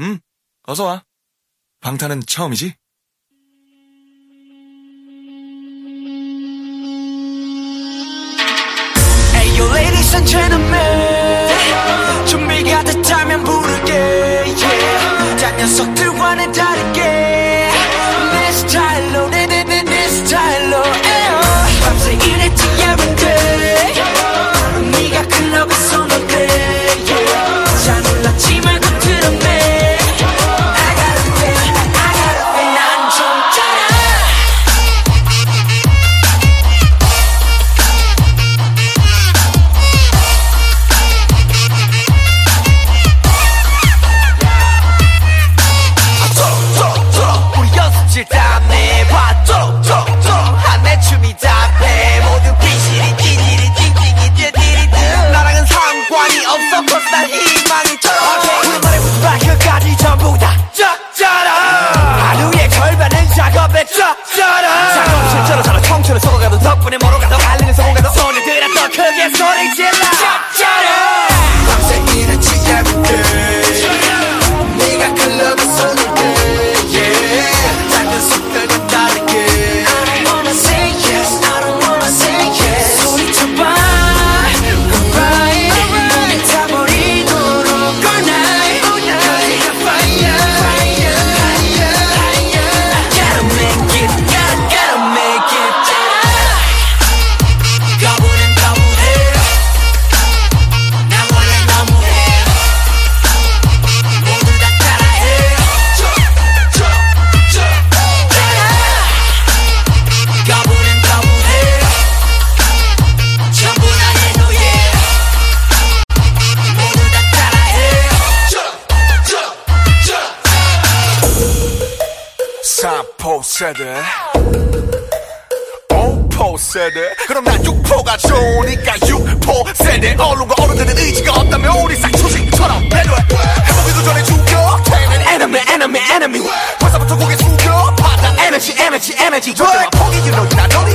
응, 어서 와. 방탄은 처음이지? Hey, 세대. 오포 세대. 그럼 난 육포가 좋으니까 육포 세대. 언론과 어른들은 의지가 없다면 우리 싹초식처럼 내려 해보기도 전에 죽여. 태는 enemy enemy enemy. 벌써부터 고개 숙여. 받아 에너지 에너지 에너지 존재와 포기 you know you're not only